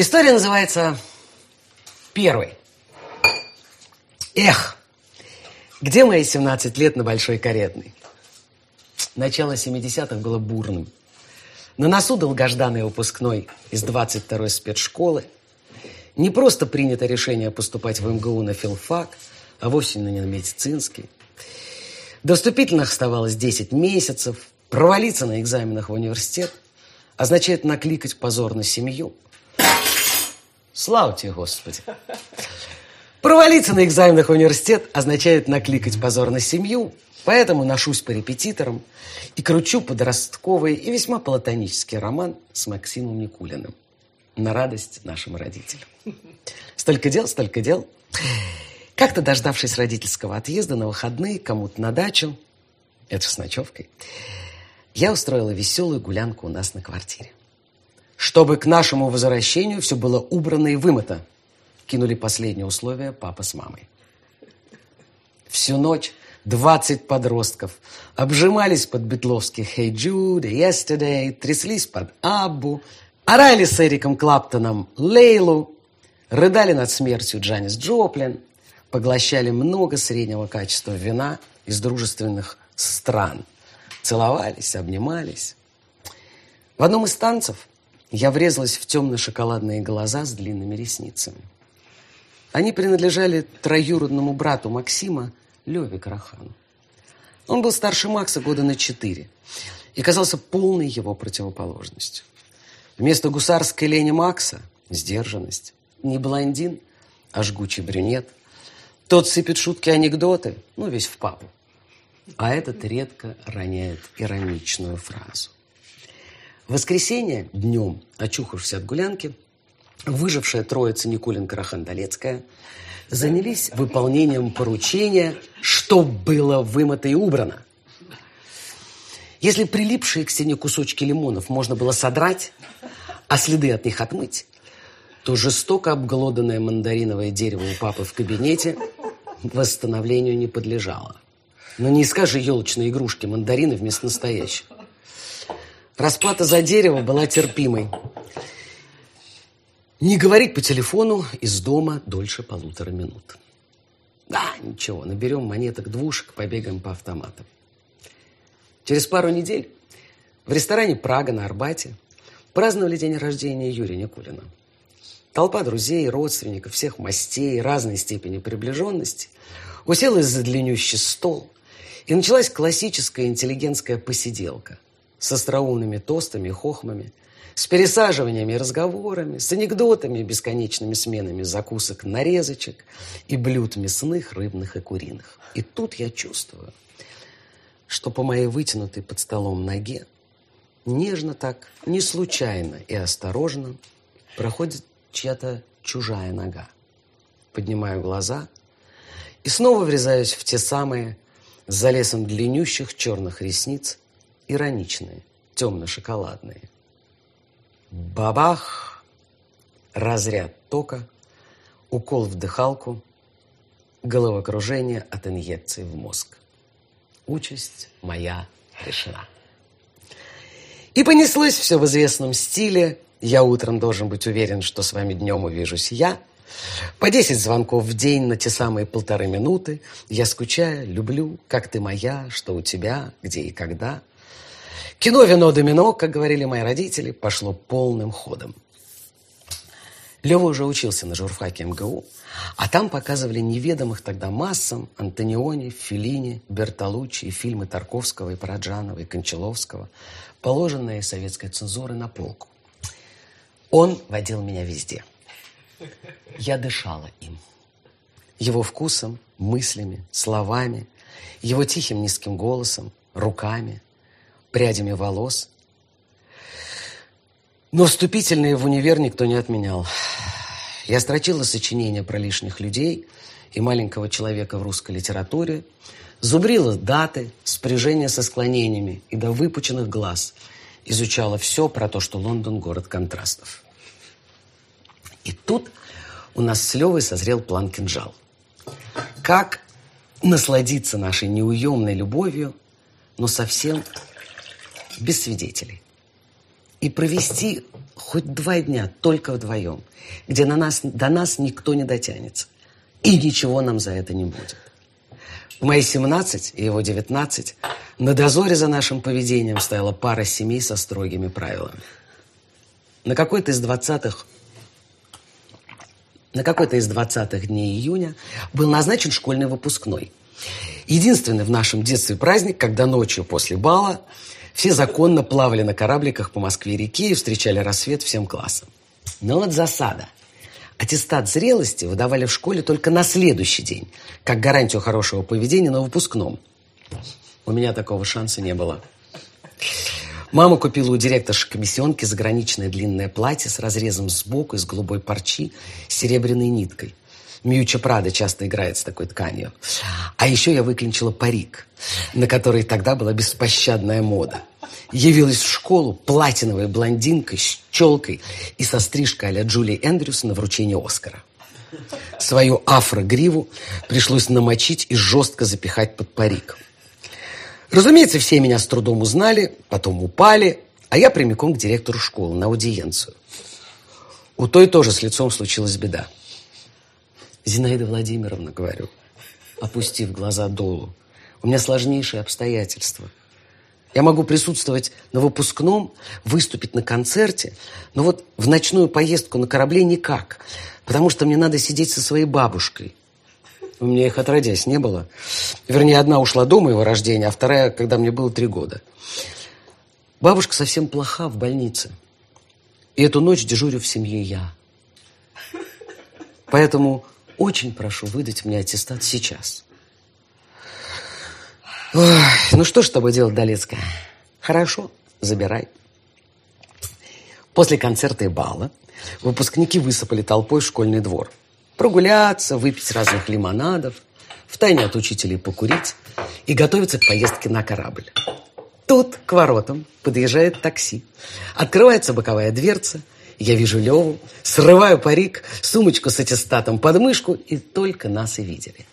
История называется «Первый». Эх, где мои 17 лет на Большой Каретной? Начало 70-х было бурным. На носу долгожданный выпускной из 22-й спецшколы. Не просто принято решение поступать в МГУ на филфак, а вовсе не на медицинский. До вступительных оставалось 10 месяцев. Провалиться на экзаменах в университет означает накликать позор на семью – Слава тебе, Господи! Провалиться на экзаменах в университет означает накликать позор на семью, поэтому ношусь по репетиторам и кручу подростковый и весьма платонический роман с Максимом Никулиным на радость нашим родителям. Столько дел, столько дел. Как-то дождавшись родительского отъезда на выходные кому-то на дачу, это с ночевкой, я устроила веселую гулянку у нас на квартире чтобы к нашему возвращению все было убрано и вымыто. Кинули последнее условие папа с мамой. Всю ночь 20 подростков обжимались под Бетловский «Hey Jude», «Yesterday», тряслись под «Аббу», орали с Эриком Клаптоном «Лейлу», рыдали над смертью Джанис Джоплин, поглощали много среднего качества вина из дружественных стран, целовались, обнимались. В одном из танцев я врезалась в темно-шоколадные глаза с длинными ресницами. Они принадлежали троюродному брату Максима, Леве Карахану. Он был старше Макса года на четыре и казался полной его противоположностью. Вместо гусарской лени Макса – сдержанность. Не блондин, а жгучий брюнет. Тот сыпет шутки-анекдоты, ну, весь в папу. А этот редко роняет ироничную фразу. Воскресенье днем, очухавшись от гулянки, выжившая троица Никулин Карахан-Долецкая занялись выполнением поручения, что было вымыто и убрано. Если прилипшие к стене кусочки лимонов можно было содрать, а следы от них отмыть, то жестоко обглоданное мандариновое дерево у папы в кабинете восстановлению не подлежало. Но не скажи елочные игрушки мандарины вместо настоящих. Расплата за дерево была терпимой. Не говорить по телефону из дома дольше полутора минут. Да, ничего, наберем монеток двушек, побегаем по автоматам. Через пару недель в ресторане «Прага» на Арбате праздновали день рождения Юрия Никулина. Толпа друзей, родственников, всех мастей, разной степени приближенности уселась за длиннющий стол, и началась классическая интеллигентская посиделка – с остроумными тостами и хохмами, с пересаживаниями разговорами, с анекдотами и бесконечными сменами закусок, нарезочек и блюд мясных, рыбных и куриных. И тут я чувствую, что по моей вытянутой под столом ноге нежно так, не случайно и осторожно проходит чья-то чужая нога. Поднимаю глаза и снова врезаюсь в те самые за лесом длиннющих черных ресниц ироничные, темно-шоколадные. Бабах! Разряд тока, укол в дыхалку, головокружение от инъекции в мозг. Участь моя решена. И понеслось все в известном стиле. Я утром должен быть уверен, что с вами днем увижусь я. По десять звонков в день на те самые полторы минуты. Я скучаю, люблю, как ты моя, что у тебя, где и когда. Кино, вино, домино, как говорили мои родители, пошло полным ходом. Лева уже учился на журфаке МГУ, а там показывали неведомых тогда массам Антониони, Феллини, Бертолуччи и фильмы Тарковского и Параджанова и Кончаловского, положенные советской цензурой на полку. Он водил меня везде. Я дышала им. Его вкусом, мыслями, словами, его тихим низким голосом, руками – прядями волос. Но вступительные в универ никто не отменял. Я строчила сочинения про лишних людей и маленького человека в русской литературе, зубрила даты, спряжения со склонениями и до выпученных глаз изучала все про то, что Лондон – город контрастов. И тут у нас с Левой созрел план «Кинжал». Как насладиться нашей неуемной любовью, но совсем без свидетелей. и провести хоть два дня только вдвоем, где на нас, до нас никто не дотянется. И ничего нам за это не будет. В мои 17 и его 19 на дозоре за нашим поведением стояла пара семей со строгими правилами. На какой-то из 20-х на какой-то из 20-х дней июня был назначен школьный выпускной. Единственный в нашем детстве праздник, когда ночью после бала все законно плавали на корабликах по Москве-реке и встречали рассвет всем классом. Но вот засада. Аттестат зрелости выдавали в школе только на следующий день, как гарантию хорошего поведения на выпускном. У меня такого шанса не было. Мама купила у директорши комиссионки заграничное длинное платье с разрезом сбоку из голубой парчи с серебряной ниткой. Мьюча Прада часто играет с такой тканью. А еще я выклинчила парик, на который тогда была беспощадная мода. Явилась в школу платиновой блондинкой с челкой и со стрижкой а-ля Джулии Эндрюс на вручение Оскара. Свою афро-гриву пришлось намочить и жестко запихать под парик. Разумеется, все меня с трудом узнали, потом упали, а я прямиком к директору школы на аудиенцию. У той тоже с лицом случилась беда. Зинаида Владимировна, говорю, опустив глаза долу, у меня сложнейшие обстоятельства. Я могу присутствовать на выпускном, выступить на концерте, но вот в ночную поездку на корабле никак, потому что мне надо сидеть со своей бабушкой. У меня их отродясь не было. Вернее, одна ушла до моего рождения, а вторая, когда мне было три года. Бабушка совсем плоха в больнице. И эту ночь дежурю в семье я. Поэтому очень прошу выдать мне аттестат сейчас. Ой, ну что ж с тобой делать, Долецкая? Хорошо, забирай. После концерта и бала выпускники высыпали толпой в школьный двор. Прогуляться, выпить разных лимонадов, втайне от учителей покурить и готовиться к поездке на корабль. Тут к воротам подъезжает такси. Открывается боковая дверца – я вижу Леву, срываю парик, сумочку с аттестатом под мышку, и только нас и видели.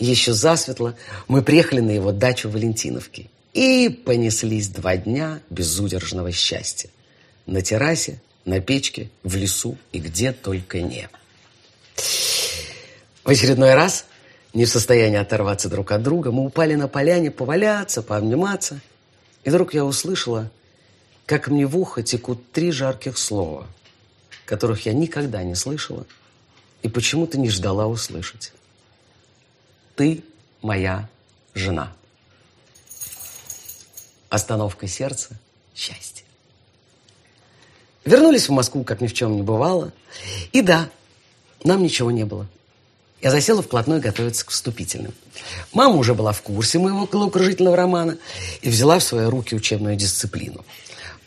Еще засветло мы приехали на его дачу в Валентиновке и понеслись два дня безудержного счастья. На террасе, на печке, в лесу и где только не. В очередной раз, не в состоянии оторваться друг от друга, мы упали на поляне поваляться, пообниматься. И вдруг я услышала как мне в ухо текут три жарких слова, которых я никогда не слышала и почему-то не ждала услышать. Ты моя жена. Остановка сердца – счастье. Вернулись в Москву, как ни в чем не бывало. И да, нам ничего не было. Я засела вплотную готовиться к вступительным. Мама уже была в курсе моего головокружительного романа и взяла в свои руки учебную дисциплину –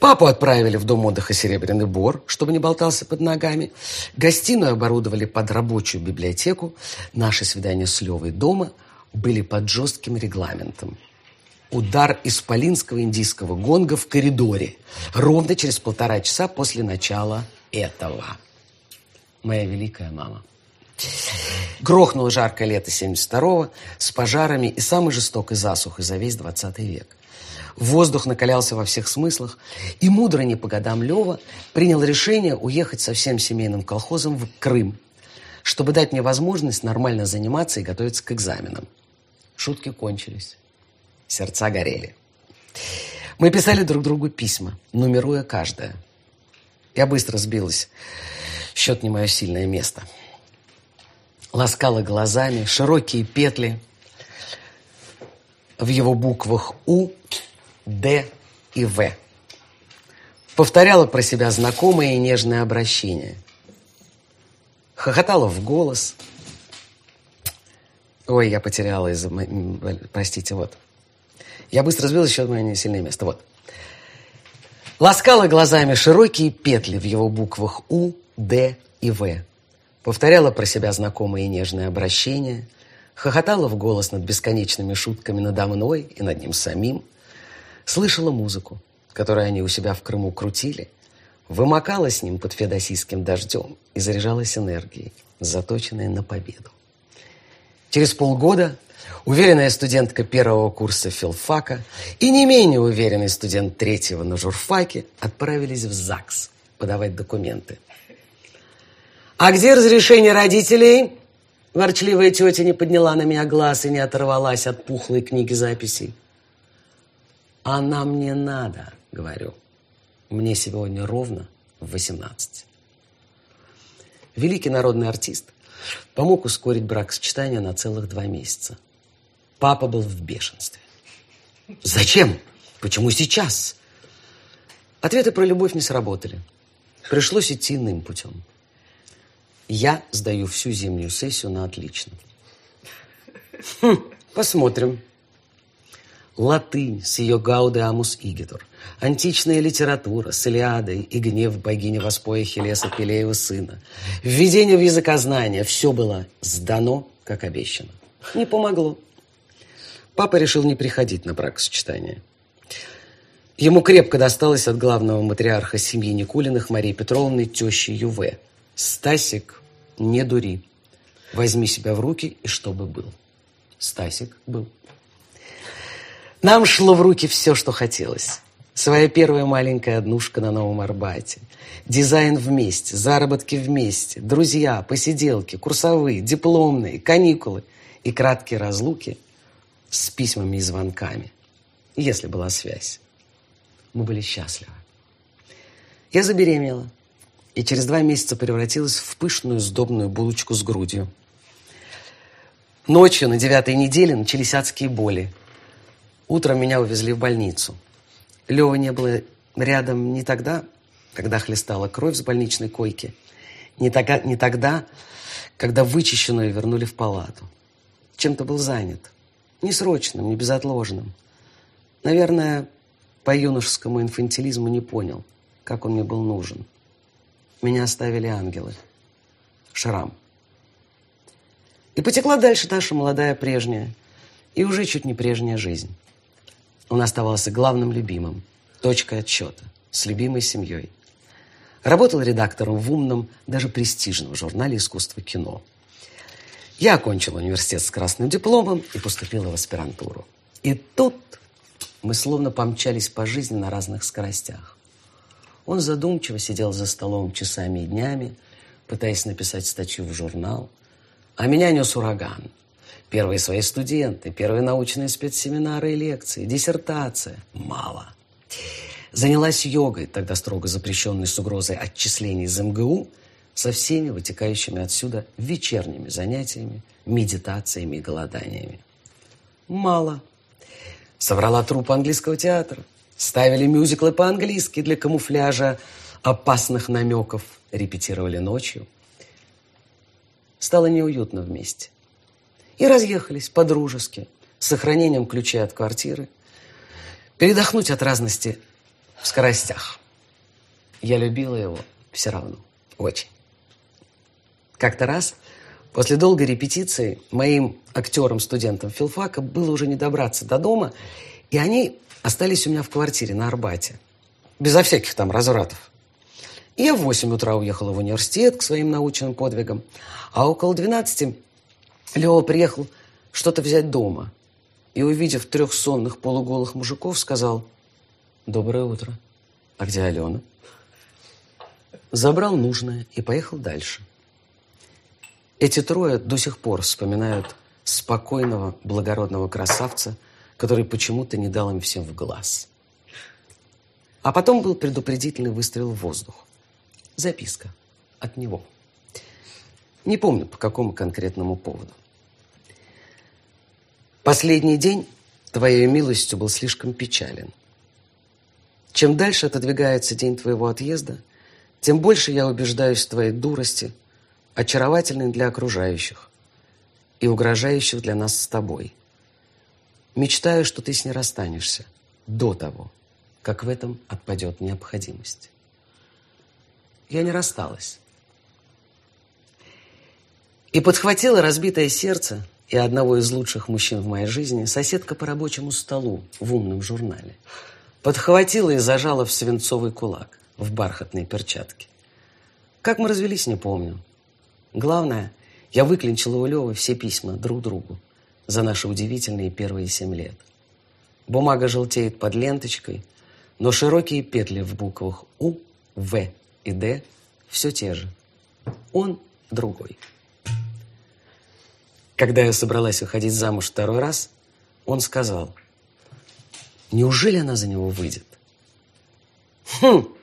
Папу отправили в дом отдыха «Серебряный бор», чтобы не болтался под ногами. Гостиную оборудовали под рабочую библиотеку. Наши свидания с Левой дома были под жестким регламентом. Удар исполинского индийского гонга в коридоре. Ровно через полтора часа после начала этого. Моя великая мама. Грохнуло жаркое лето 72-го с пожарами и самой жестокой засухой за весь 20 век. Воздух накалялся во всех смыслах, и мудро не по годам Лева принял решение уехать со всем семейным колхозом в Крым, чтобы дать мне возможность нормально заниматься и готовиться к экзаменам. Шутки кончились. Сердца горели. Мы писали друг другу письма, нумеруя каждое. Я быстро сбилась. Счет не мое сильное место. Ласкала глазами широкие петли в его буквах «У» Д и В. Повторяла про себя знакомое и нежное обращение. Хохотала в голос. Ой, я потеряла из-за... Простите, вот. Я быстро сбил еще одно несильное место. Вот. Ласкала глазами широкие петли в его буквах У, Д и В. Повторяла про себя знакомое и нежное обращение. Хохотала в голос над бесконечными шутками надо мной и над ним самим слышала музыку, которую они у себя в Крыму крутили, вымокала с ним под федосийским дождем и заряжалась энергией, заточенной на победу. Через полгода уверенная студентка первого курса филфака и не менее уверенный студент третьего на журфаке отправились в ЗАГС подавать документы. «А где разрешение родителей?» Ворчливая тетя не подняла на меня глаз и не оторвалась от пухлой книги записей. «Она мне надо», — говорю. «Мне сегодня ровно в 18». Великий народный артист помог ускорить бракосочетание на целых два месяца. Папа был в бешенстве. «Зачем? Почему сейчас?» Ответы про любовь не сработали. Пришлось идти иным путем. Я сдаю всю зимнюю сессию на отлично. Хм, посмотрим. Латынь с ее Гауде Амус Игитур, античная литература с Илиадой и гнев богини воспоя Хелеса Пелеева сына, введение в языкознание, все было сдано, как обещано. Не помогло. Папа решил не приходить на бракосочетание. Ему крепко досталось от главного матриарха семьи Никулиных Марии Петровны тещи Юве. «Стасик, не дури. Возьми себя в руки, и чтобы был». Стасик был. Нам шло в руки все, что хотелось. Своя первая маленькая однушка на Новом Арбате. Дизайн вместе, заработки вместе, друзья, посиделки, курсовые, дипломные, каникулы и краткие разлуки с письмами и звонками, если была связь. Мы были счастливы. Я забеременела и через два месяца превратилась в пышную сдобную булочку с грудью. Ночью на девятой неделе начались адские боли – Утром меня увезли в больницу. Лёва не было рядом не тогда, когда хлестала кровь с больничной койки, не, тогда, не тогда, когда вычищенную вернули в палату. Чем-то был занят. Не срочным, не безотложным. Наверное, по юношескому инфантилизму не понял, как он мне был нужен. Меня оставили ангелы. Шрам. И потекла дальше наша молодая прежняя и уже чуть не прежняя жизнь. Он оставался главным любимым, точкой отсчета, с любимой семьей. Работал редактором в умном, даже престижном журнале «Искусство кино». Я окончила университет с красным дипломом и поступила в аспирантуру. И тут мы словно помчались по жизни на разных скоростях. Он задумчиво сидел за столом часами и днями, пытаясь написать статью в журнал, а меня нес ураган – Первые свои студенты, первые научные спецсеминары и лекции, диссертация. Мало. Занялась йогой, тогда строго запрещенной с угрозой отчислений из МГУ, со всеми вытекающими отсюда вечерними занятиями, медитациями и голоданиями. Мало. Соврала труппу английского театра. Ставили мюзиклы по-английски для камуфляжа опасных намеков. Репетировали ночью. Стало неуютно вместе и разъехались по-дружески, с сохранением ключей от квартиры. Передохнуть от разности в скоростях. Я любила его все равно, очень. Как-то раз, после долгой репетиции, моим актерам-студентам филфака было уже не добраться до дома, и они остались у меня в квартире на Арбате, безо всяких там развратов. И я в 8 утра уехала в университет к своим научным подвигам, а около 12 Лева приехал что-то взять дома и, увидев трех сонных полуголых мужиков, сказал «Доброе утро. А где Алена?» Забрал нужное и поехал дальше. Эти трое до сих пор вспоминают спокойного, благородного красавца, который почему-то не дал им всем в глаз. А потом был предупредительный выстрел в воздух. Записка от него. Не помню, по какому конкретному поводу. Последний день твоей милостью был слишком печален. Чем дальше отодвигается день твоего отъезда, тем больше я убеждаюсь в твоей дурости, очаровательной для окружающих и угрожающих для нас с тобой. Мечтаю, что ты с ней расстанешься до того, как в этом отпадет необходимость. Я не рассталась. И подхватила разбитое сердце и одного из лучших мужчин в моей жизни, соседка по рабочему столу в умном журнале. Подхватила и зажала в свинцовый кулак, в бархатной перчатке. Как мы развелись, не помню. Главное, я выклинчила у Левы все письма друг другу. За наши удивительные первые семь лет. Бумага желтеет под ленточкой, но широкие петли в буквах У, В и Д все те же. Он другой. Когда я собралась уходить замуж второй раз, он сказал, неужели она за него выйдет? Хм,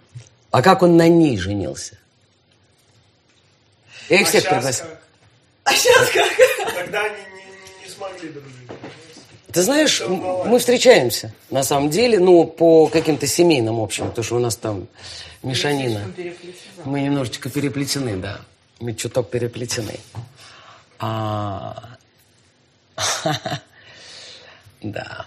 а как он на ней женился? Я их А всех пригласил. как? А сейчас как? Тогда они смогли дружить. Ты знаешь, мы встречаемся, на самом деле, ну, по каким-то семейным общим, потому что у нас там мешанина. Мы немножечко переплетены, да. Мы чуток переплетены. А... Да.